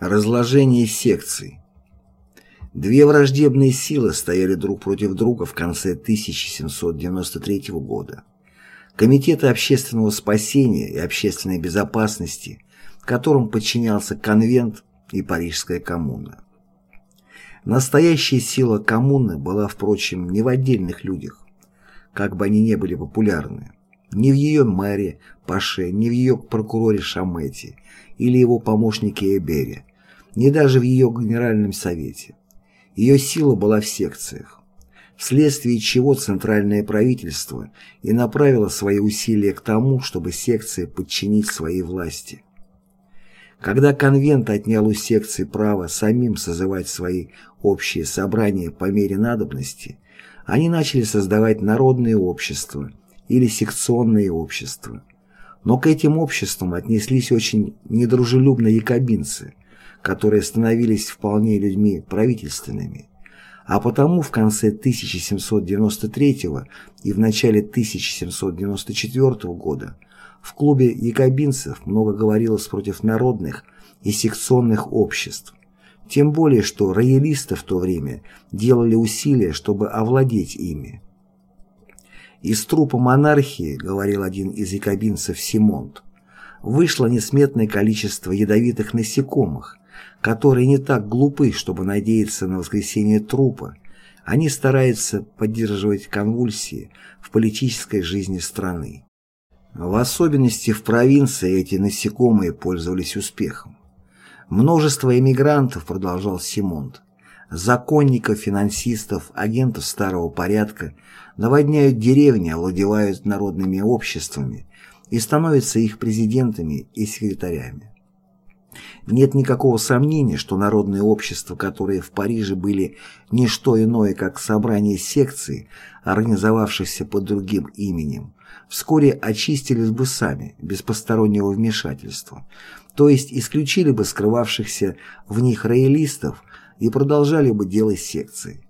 Разложение секций Две враждебные силы стояли друг против друга в конце 1793 года. Комитеты общественного спасения и общественной безопасности, которым подчинялся конвент и Парижская коммуна. Настоящая сила коммуны была, впрочем, не в отдельных людях, как бы они ни были популярны, не в ее мэре Паше, не в ее прокуроре Шамете или его помощнике Эбере, не даже в ее Генеральном Совете. Ее сила была в секциях, вследствие чего Центральное правительство и направило свои усилия к тому, чтобы секции подчинить своей власти. Когда конвент отнял у секций право самим созывать свои общие собрания по мере надобности, они начали создавать народные общества или секционные общества. Но к этим обществам отнеслись очень недружелюбно якобинцы, которые становились вполне людьми правительственными. А потому в конце 1793 и в начале 1794 года в клубе якобинцев много говорилось против народных и секционных обществ, тем более что роялисты в то время делали усилия, чтобы овладеть ими. Из трупа монархии, говорил один из якобинцев Симонт, вышло несметное количество ядовитых насекомых, которые не так глупы, чтобы надеяться на воскресение трупа, они стараются поддерживать конвульсии в политической жизни страны. В особенности в провинции эти насекомые пользовались успехом. Множество эмигрантов, продолжал Симонт, законников, финансистов, агентов старого порядка наводняют деревни, овладевают народными обществами и становятся их президентами и секретарями. Нет никакого сомнения, что народные общества, которые в Париже были не что иное, как собрание секций, организовавшихся под другим именем, вскоре очистились бы сами, без постороннего вмешательства, то есть исключили бы скрывавшихся в них роялистов и продолжали бы делать секции.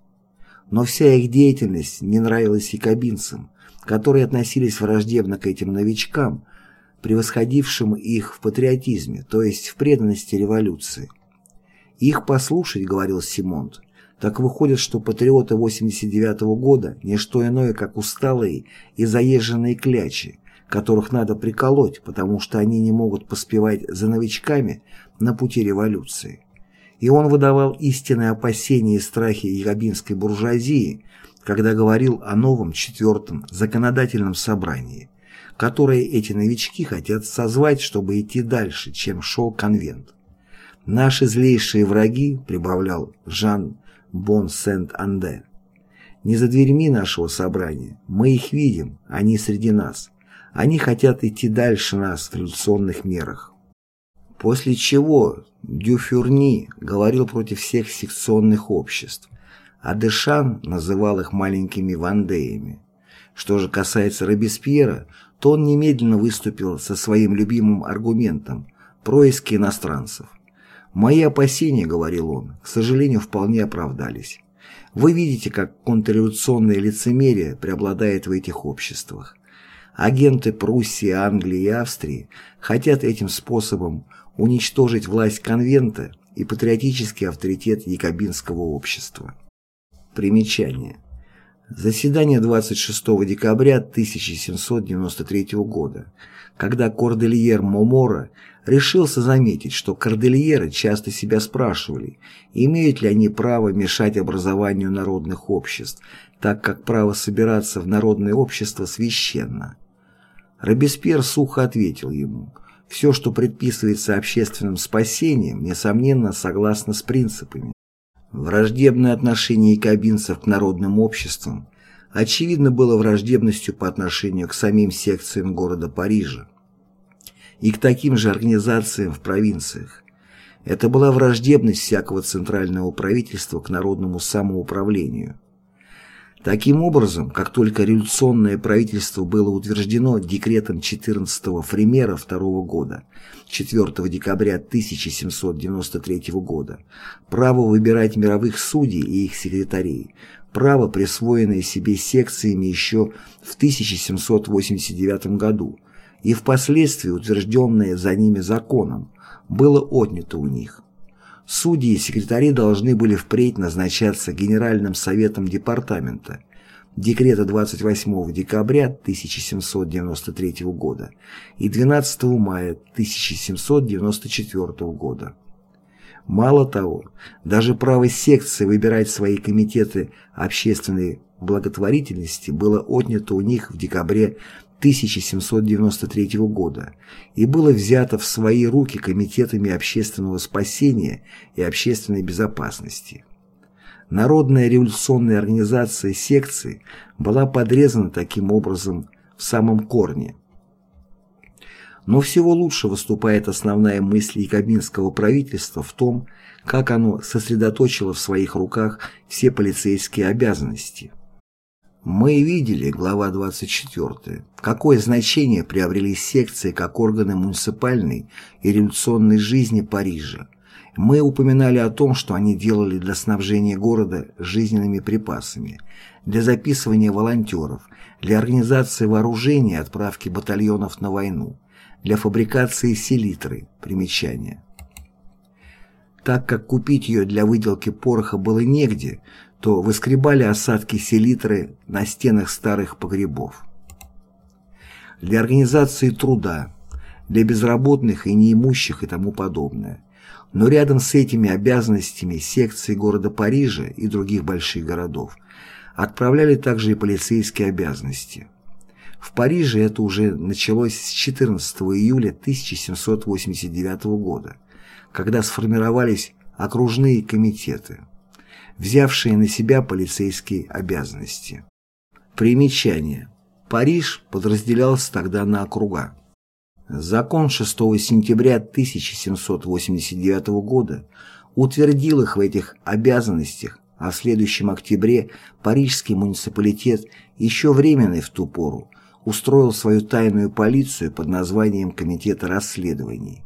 Но вся их деятельность не нравилась якобинцам, которые относились враждебно к этим новичкам, превосходившим их в патриотизме, то есть в преданности революции. «Их послушать», — говорил Симонт, так выходит, что патриоты 89 -го года – не что иное, как усталые и заезженные клячи, которых надо приколоть, потому что они не могут поспевать за новичками на пути революции. И он выдавал истинные опасения и страхи якобинской буржуазии, когда говорил о новом четвертом законодательном собрании, которое эти новички хотят созвать, чтобы идти дальше, чем шел конвент. «Наши злейшие враги», — прибавлял Жан Бон-Сент-Анде. Не за дверьми нашего собрания. Мы их видим, они среди нас. Они хотят идти дальше нас в революционных мерах. После чего Дюфюрни говорил против всех секционных обществ, а Дешан называл их маленькими вандеями. Что же касается Робеспьера, то он немедленно выступил со своим любимым аргументом – происки иностранцев. «Мои опасения, — говорил он, — к сожалению, вполне оправдались. Вы видите, как контрреволюционное лицемерие преобладает в этих обществах. Агенты Пруссии, Англии и Австрии хотят этим способом уничтожить власть конвента и патриотический авторитет якобинского общества. Примечание. Заседание 26 декабря 1793 года, когда Кордельер Момора решился заметить, что кордельеры часто себя спрашивали, имеют ли они право мешать образованию народных обществ, так как право собираться в народное общество священно. Робеспьер сухо ответил ему, все, что предписывается общественным спасением, несомненно, согласно с принципами. Враждебное отношение якобинцев к народным обществам очевидно было враждебностью по отношению к самим секциям города Парижа и к таким же организациям в провинциях. Это была враждебность всякого центрального правительства к народному самоуправлению. Таким образом, как только революционное правительство было утверждено декретом 14-го Фримера II года, 4 декабря 1793 года, право выбирать мировых судей и их секретарей, право, присвоенное себе секциями еще в 1789 году, и впоследствии утвержденное за ними законом, было отнято у них. Судьи и секретари должны были впредь назначаться Генеральным советом департамента декрета 28 декабря 1793 года и 12 мая 1794 года. Мало того, даже право секции выбирать свои комитеты общественной благотворительности было отнято у них в декабре 1793 года и было взято в свои руки комитетами общественного спасения и общественной безопасности. Народная революционная организация секции была подрезана таким образом в самом корне. Но всего лучше выступает основная мысль якобинского правительства в том, как оно сосредоточило в своих руках все полицейские обязанности – мы видели, глава 24, какое значение приобрели секции как органы муниципальной и революционной жизни Парижа. Мы упоминали о том, что они делали для снабжения города жизненными припасами, для записывания волонтеров, для организации вооружения и отправки батальонов на войну, для фабрикации селитры, примечания. Так как купить ее для выделки пороха было негде, то выскребали осадки селитры на стенах старых погребов. Для организации труда, для безработных и неимущих и тому подобное. Но рядом с этими обязанностями секции города Парижа и других больших городов отправляли также и полицейские обязанности. В Париже это уже началось с 14 июля 1789 года, когда сформировались окружные комитеты взявшие на себя полицейские обязанности. Примечание. Париж подразделялся тогда на округа. Закон 6 сентября 1789 года утвердил их в этих обязанностях, а в следующем октябре Парижский муниципалитет, еще временный в ту пору, устроил свою тайную полицию под названием Комитета расследований.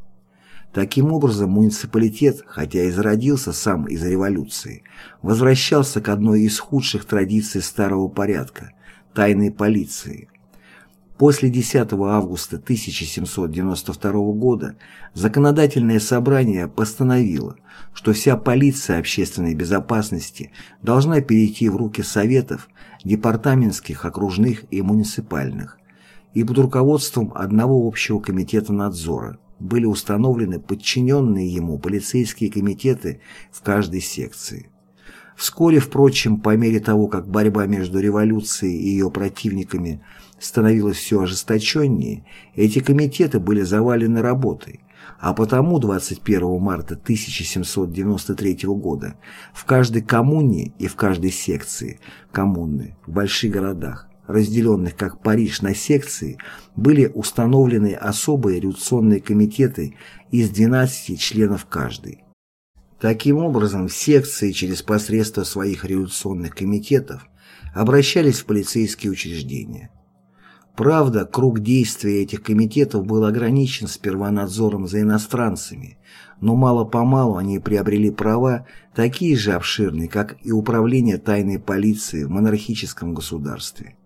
Таким образом, муниципалитет, хотя и зародился сам из революции, возвращался к одной из худших традиций старого порядка – тайной полиции. После 10 августа 1792 года Законодательное собрание постановило, что вся полиция общественной безопасности должна перейти в руки советов, департаментских, окружных и муниципальных, и под руководством одного общего комитета надзора – были установлены подчиненные ему полицейские комитеты в каждой секции. Вскоре, впрочем, по мере того, как борьба между революцией и ее противниками становилась все ожесточеннее, эти комитеты были завалены работой, а потому 21 марта 1793 года в каждой коммуне и в каждой секции коммуны в больших городах разделенных как Париж на секции, были установлены особые революционные комитеты из 12 членов каждый. Таким образом, секции через посредство своих революционных комитетов обращались в полицейские учреждения. Правда, круг действия этих комитетов был ограничен сперва надзором за иностранцами, но мало-помалу они приобрели права, такие же обширные, как и управление тайной полиции в монархическом государстве.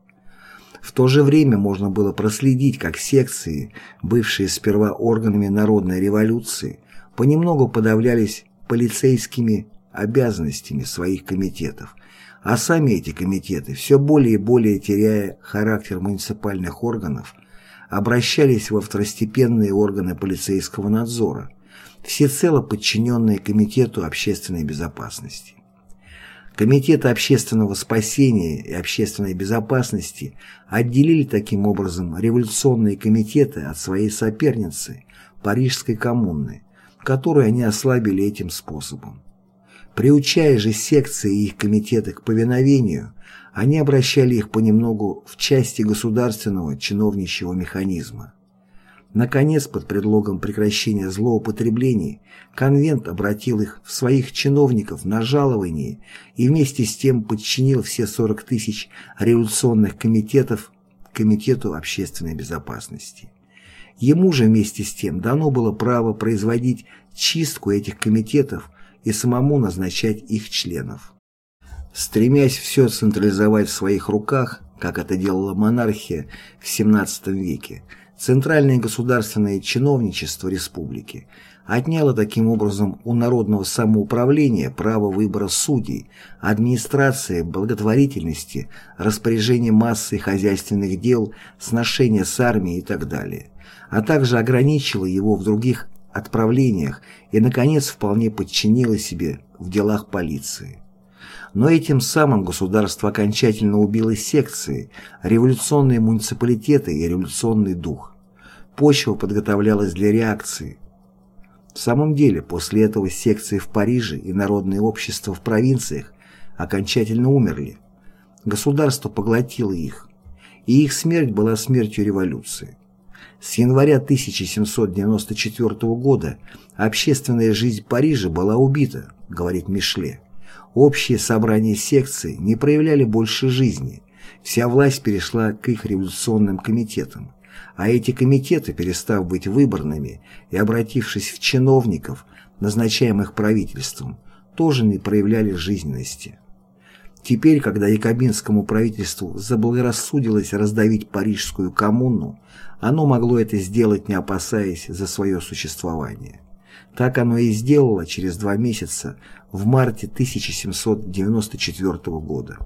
В то же время можно было проследить, как секции, бывшие сперва органами народной революции, понемногу подавлялись полицейскими обязанностями своих комитетов, а сами эти комитеты, все более и более теряя характер муниципальных органов, обращались во второстепенные органы полицейского надзора, всецело подчиненные Комитету общественной безопасности. Комитеты общественного спасения и общественной безопасности отделили таким образом революционные комитеты от своей соперницы, Парижской коммуны, которую они ослабили этим способом. Приучая же секции и их комитеты к повиновению, они обращали их понемногу в части государственного чиновничьего механизма. Наконец, под предлогом прекращения злоупотреблений, конвент обратил их в своих чиновников на жалование и вместе с тем подчинил все 40 тысяч революционных комитетов Комитету общественной безопасности. Ему же вместе с тем дано было право производить чистку этих комитетов и самому назначать их членов. Стремясь все централизовать в своих руках, как это делала монархия в XVII веке, Центральное государственное чиновничество республики отняло таким образом у народного самоуправления право выбора судей, администрации, благотворительности, распоряжения массой хозяйственных дел, сношения с армией и так далее, а также ограничило его в других отправлениях и, наконец, вполне подчинило себе в делах полиции. Но этим самым государство окончательно убило секции, революционные муниципалитеты и революционный дух. Почва подготовлялась для реакции. В самом деле, после этого секции в Париже и народные общества в провинциях окончательно умерли. Государство поглотило их, и их смерть была смертью революции. С января 1794 года общественная жизнь Парижа была убита, говорит Мишле. Общие собрания секций не проявляли больше жизни, вся власть перешла к их революционным комитетам, а эти комитеты, перестав быть выборными и обратившись в чиновников, назначаемых правительством, тоже не проявляли жизненности. Теперь, когда якобинскому правительству заблагорассудилось раздавить парижскую коммуну, оно могло это сделать, не опасаясь за свое существование. Так оно и сделало через два месяца, в марте 1794 года.